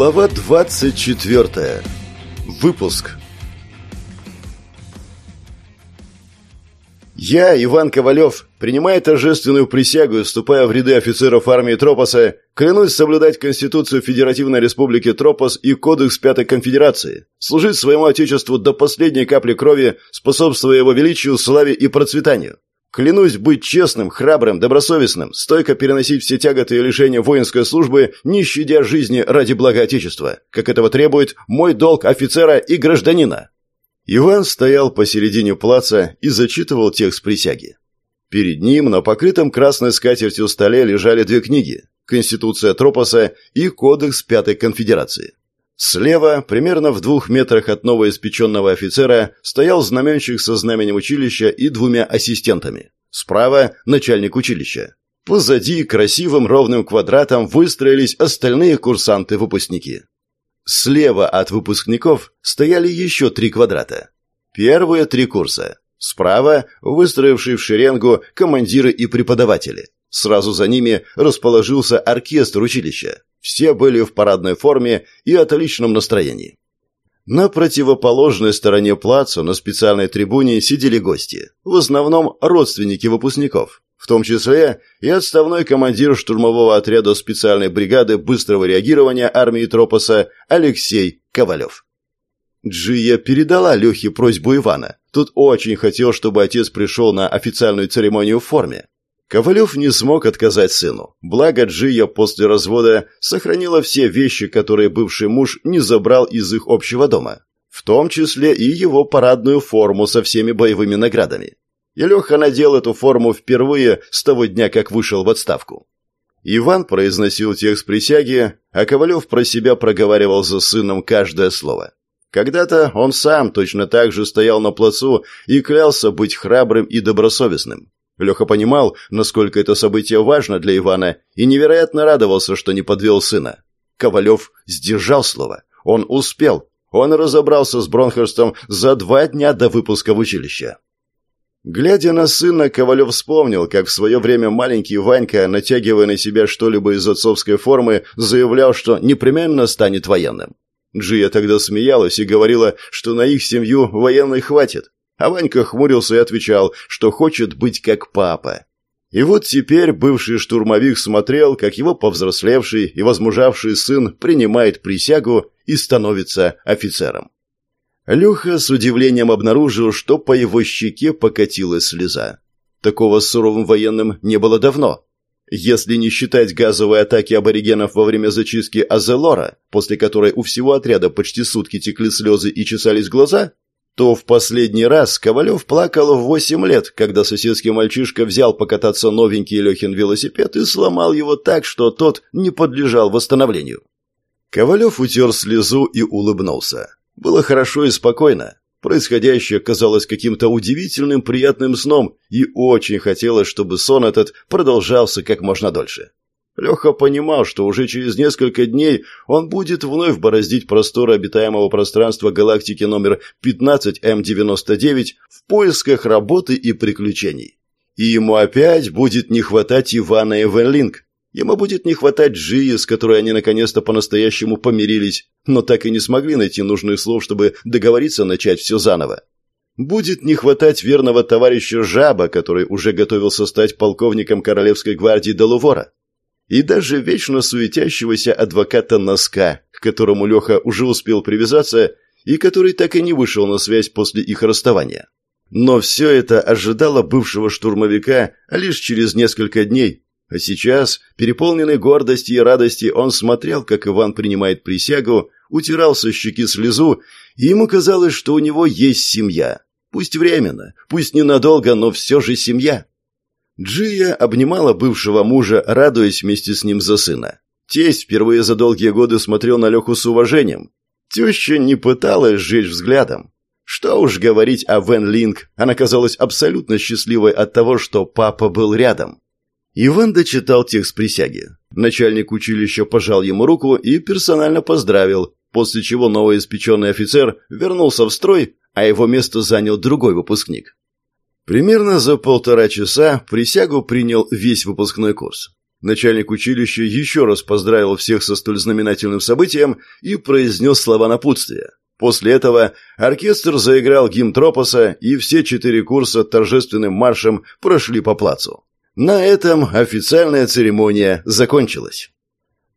Глава 24. Выпуск. Я, Иван Ковалев, принимая торжественную присягу и вступая в ряды офицеров армии Тропоса, клянусь соблюдать Конституцию Федеративной Республики Тропос и Кодекс Пятой Конфедерации, служить своему Отечеству до последней капли крови, способствуя его величию, славе и процветанию. Клянусь быть честным, храбрым, добросовестным, стойко переносить все тяготы и лишения воинской службы, не щадя жизни ради блага Отечества, как этого требует мой долг офицера и гражданина. Иван стоял посередине плаца и зачитывал текст присяги. Перед ним на покрытом красной скатертью столе лежали две книги «Конституция Тропоса» и «Кодекс Пятой Конфедерации». Слева, примерно в двух метрах от новоиспеченного офицера, стоял знаменщик со знаменем училища и двумя ассистентами. Справа – начальник училища. Позади красивым ровным квадратом выстроились остальные курсанты-выпускники. Слева от выпускников стояли еще три квадрата. Первые три курса. Справа – выстроившие в шеренгу командиры и преподаватели. Сразу за ними расположился оркестр училища. Все были в парадной форме и отличном настроении. На противоположной стороне плаца на специальной трибуне сидели гости, в основном родственники выпускников, в том числе и отставной командир штурмового отряда специальной бригады быстрого реагирования армии Тропоса Алексей Ковалев. Джия передала Лехе просьбу Ивана. Тут очень хотел, чтобы отец пришел на официальную церемонию в форме. Ковалев не смог отказать сыну. Благо Джия после развода сохранила все вещи, которые бывший муж не забрал из их общего дома. В том числе и его парадную форму со всеми боевыми наградами. И надел эту форму впервые с того дня, как вышел в отставку. Иван произносил текст присяги, а Ковалев про себя проговаривал за сыном каждое слово. Когда-то он сам точно так же стоял на плацу и клялся быть храбрым и добросовестным. Леха понимал, насколько это событие важно для Ивана, и невероятно радовался, что не подвел сына. Ковалев сдержал слово. Он успел. Он разобрался с Бронхерстом за два дня до выпуска в училище. Глядя на сына, Ковалев вспомнил, как в свое время маленький Ванька, натягивая на себя что-либо из отцовской формы, заявлял, что непременно станет военным. Джия тогда смеялась и говорила, что на их семью военной хватит. А Ванька хмурился и отвечал, что хочет быть как папа. И вот теперь бывший штурмовик смотрел, как его повзрослевший и возмужавший сын принимает присягу и становится офицером. Леха с удивлением обнаружил, что по его щеке покатилась слеза. Такого с суровым военным не было давно. Если не считать газовой атаки аборигенов во время зачистки Азелора, после которой у всего отряда почти сутки текли слезы и чесались глаза, то в последний раз Ковалев плакал в восемь лет, когда соседский мальчишка взял покататься новенький Лехин велосипед и сломал его так, что тот не подлежал восстановлению. Ковалев утер слезу и улыбнулся. Было хорошо и спокойно. Происходящее казалось каким-то удивительным приятным сном, и очень хотелось, чтобы сон этот продолжался как можно дольше. Леха понимал, что уже через несколько дней он будет вновь бороздить просторы обитаемого пространства галактики номер 15М99 в поисках работы и приключений. И ему опять будет не хватать Ивана и Венлинг. Ему будет не хватать Джии, с которой они наконец-то по-настоящему помирились, но так и не смогли найти нужных слов, чтобы договориться начать все заново. Будет не хватать верного товарища Жаба, который уже готовился стать полковником Королевской гвардии Делувора и даже вечно суетящегося адвоката Носка, к которому Леха уже успел привязаться и который так и не вышел на связь после их расставания. Но все это ожидало бывшего штурмовика лишь через несколько дней, а сейчас, переполненный гордости и радости, он смотрел, как Иван принимает присягу, утирал со щеки слезу, и ему казалось, что у него есть семья. Пусть временно, пусть ненадолго, но все же семья. Джия обнимала бывшего мужа, радуясь вместе с ним за сына. Тесть впервые за долгие годы смотрел на Леху с уважением. Теща не пыталась сжечь взглядом. Что уж говорить о Вен Линг, она казалась абсолютно счастливой от того, что папа был рядом. Иван дочитал текст присяги. Начальник училища пожал ему руку и персонально поздравил, после чего новоиспеченный офицер вернулся в строй, а его место занял другой выпускник. Примерно за полтора часа присягу принял весь выпускной курс. Начальник училища еще раз поздравил всех со столь знаменательным событием и произнес слова напутствия. После этого оркестр заиграл гимн Тропоса, и все четыре курса торжественным маршем прошли по плацу. На этом официальная церемония закончилась.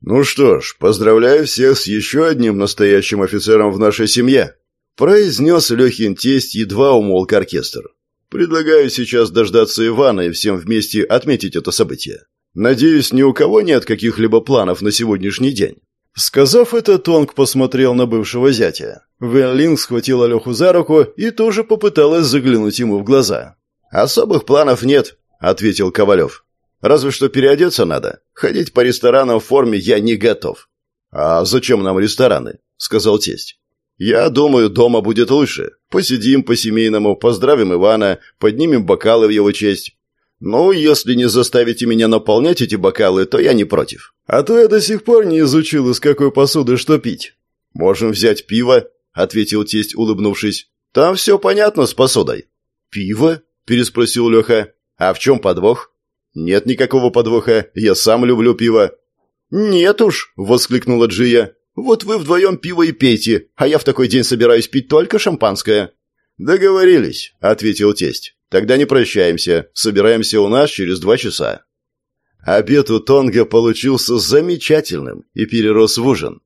«Ну что ж, поздравляю всех с еще одним настоящим офицером в нашей семье», произнес Лехин тесть, едва умолк оркестр. «Предлагаю сейчас дождаться Ивана и всем вместе отметить это событие. Надеюсь, ни у кого нет каких-либо планов на сегодняшний день». Сказав это, Тонг посмотрел на бывшего зятя. Вэн Линг схватила Леху за руку и тоже попыталась заглянуть ему в глаза. «Особых планов нет», — ответил Ковалев. Разве что переодеться надо. Ходить по ресторанам в форме я не готов. А зачем нам рестораны? сказал тесть. Я думаю, дома будет лучше. Посидим по-семейному, поздравим Ивана, поднимем бокалы в его честь. Ну, если не заставите меня наполнять эти бокалы, то я не против. А то я до сих пор не изучил, из какой посуды что пить. Можем взять пиво, ответил тесть, улыбнувшись. Там все понятно с посудой. Пиво? переспросил Леха. А в чем подвох? «Нет никакого подвоха, я сам люблю пиво». «Нет уж», — воскликнула Джия. «Вот вы вдвоем пиво и пейте, а я в такой день собираюсь пить только шампанское». «Договорились», — ответил тесть. «Тогда не прощаемся, собираемся у нас через два часа». Обед у Тонга получился замечательным и перерос в ужин.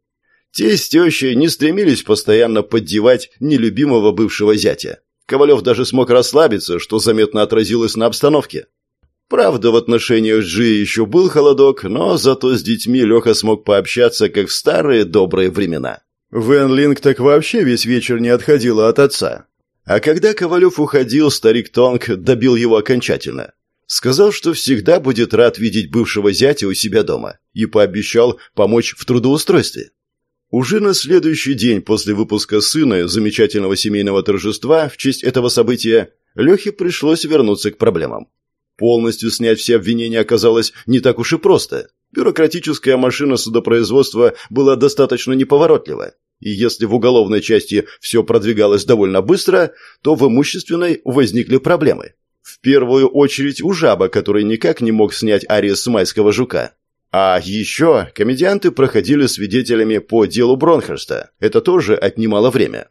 Тесть с не стремились постоянно поддевать нелюбимого бывшего зятя. Ковалев даже смог расслабиться, что заметно отразилось на обстановке. Правда, в отношениях с Джи еще был холодок, но зато с детьми Леха смог пообщаться, как в старые добрые времена. Вэн Линг так вообще весь вечер не отходила от отца. А когда Ковалев уходил, старик Тонг добил его окончательно. Сказал, что всегда будет рад видеть бывшего зятя у себя дома, и пообещал помочь в трудоустройстве. Уже на следующий день после выпуска сына замечательного семейного торжества в честь этого события Лехе пришлось вернуться к проблемам. Полностью снять все обвинения оказалось не так уж и просто. Бюрократическая машина судопроизводства была достаточно неповоротлива. И если в уголовной части все продвигалось довольно быстро, то в имущественной возникли проблемы. В первую очередь у жаба, который никак не мог снять арест с майского жука. А еще комедианты проходили свидетелями по делу Бронхерста. Это тоже отнимало время.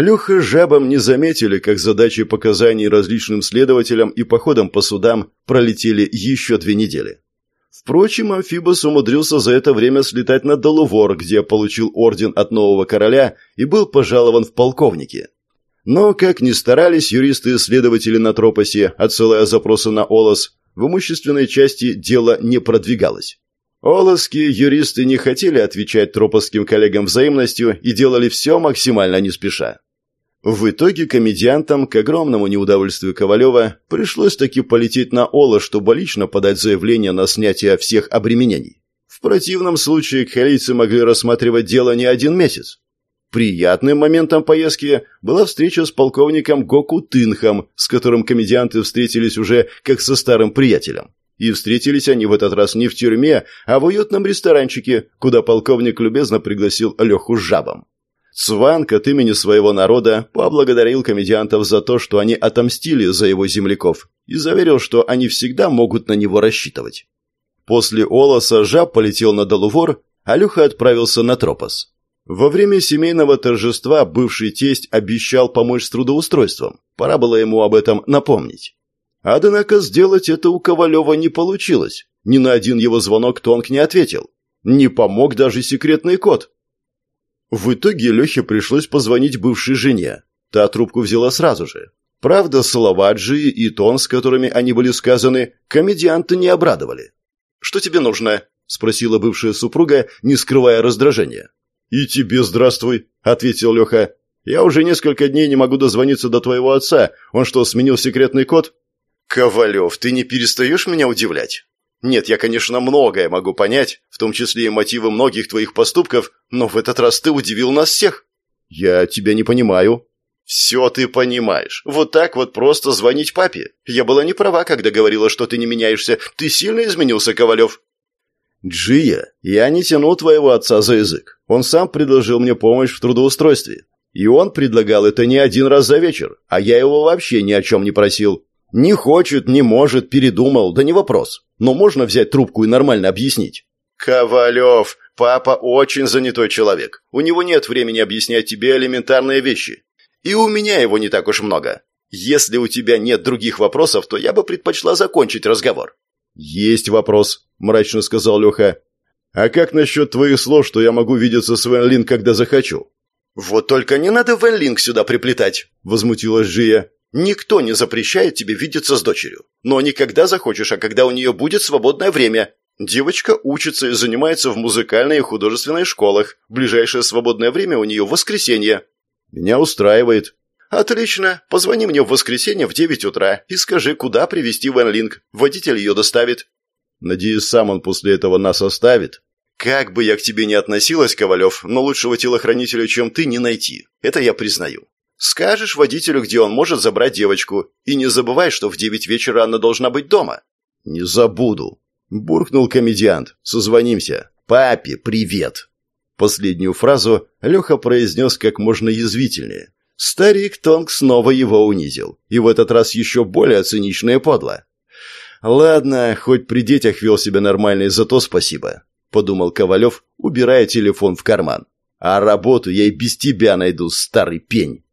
Леха с Жабом не заметили, как задачи показаний различным следователям и походам по судам пролетели еще две недели. Впрочем, Амфибос умудрился за это время слетать на Долувор, где получил орден от нового короля и был пожалован в полковники. Но, как ни старались юристы и следователи на Тропосе, отсылая запросы на Олос, в имущественной части дело не продвигалось. Оловские юристы не хотели отвечать тропосским коллегам взаимностью и делали все максимально не спеша. В итоге комедиантам, к огромному неудовольствию Ковалева, пришлось таки полететь на Ола, чтобы лично подать заявление на снятие всех обременений. В противном случае кхалийцы могли рассматривать дело не один месяц. Приятным моментом поездки была встреча с полковником Гоку Тынхом, с которым комедианты встретились уже как со старым приятелем. И встретились они в этот раз не в тюрьме, а в уютном ресторанчике, куда полковник любезно пригласил Леху с жабом. Цванг от имени своего народа поблагодарил комедиантов за то, что они отомстили за его земляков, и заверил, что они всегда могут на него рассчитывать. После Олоса жаб полетел на Долувор, а Люха отправился на Тропос. Во время семейного торжества бывший тесть обещал помочь с трудоустройством. Пора было ему об этом напомнить. Однако сделать это у Ковалева не получилось. Ни на один его звонок Тонг не ответил. Не помог даже секретный код. В итоге Лехе пришлось позвонить бывшей жене. Та трубку взяла сразу же. Правда, слова Джи и тон, с которыми они были сказаны, комедианты не обрадовали. «Что тебе нужно?» – спросила бывшая супруга, не скрывая раздражения. «И тебе здравствуй», – ответил Леха. «Я уже несколько дней не могу дозвониться до твоего отца. Он что, сменил секретный код?» «Ковалев, ты не перестаешь меня удивлять?» Нет, я, конечно, многое могу понять, в том числе и мотивы многих твоих поступков, но в этот раз ты удивил нас всех. Я тебя не понимаю. Все ты понимаешь. Вот так вот просто звонить папе. Я была не права, когда говорила, что ты не меняешься. Ты сильно изменился, Ковалев. Джия, я не тяну твоего отца за язык. Он сам предложил мне помощь в трудоустройстве. И он предлагал это не один раз за вечер, а я его вообще ни о чем не просил. Не хочет, не может, передумал, да не вопрос. Но можно взять трубку и нормально объяснить. Ковалев, папа очень занятой человек. У него нет времени объяснять тебе элементарные вещи. И у меня его не так уж много. Если у тебя нет других вопросов, то я бы предпочла закончить разговор. Есть вопрос, мрачно сказал Леха. А как насчет твоих слов, что я могу видеться с Вэн Лин, когда захочу? Вот только не надо Вэн Линг сюда приплетать, возмутилась Жия. Никто не запрещает тебе видеться с дочерью. Но не когда захочешь, а когда у нее будет свободное время. Девочка учится и занимается в музыкальной и художественной школах. Ближайшее свободное время у нее воскресенье. Меня устраивает. Отлично. Позвони мне в воскресенье в 9 утра и скажи, куда привезти Ван Линк. Водитель ее доставит. Надеюсь, сам он после этого нас оставит. Как бы я к тебе ни относилась, Ковалев, но лучшего телохранителя, чем ты, не найти. Это я признаю. Скажешь водителю, где он может забрать девочку, и не забывай, что в девять вечера она должна быть дома. Не забуду, буркнул комедиант. Созвонимся. Папе, привет. Последнюю фразу Леха произнес как можно язвительнее. Старик Тонг снова его унизил, и в этот раз еще более цинично и подло. «Ладно, хоть при детях вел себя нормально, и зато спасибо», — подумал Ковалев, убирая телефон в карман. «А работу я и без тебя найду, старый пень».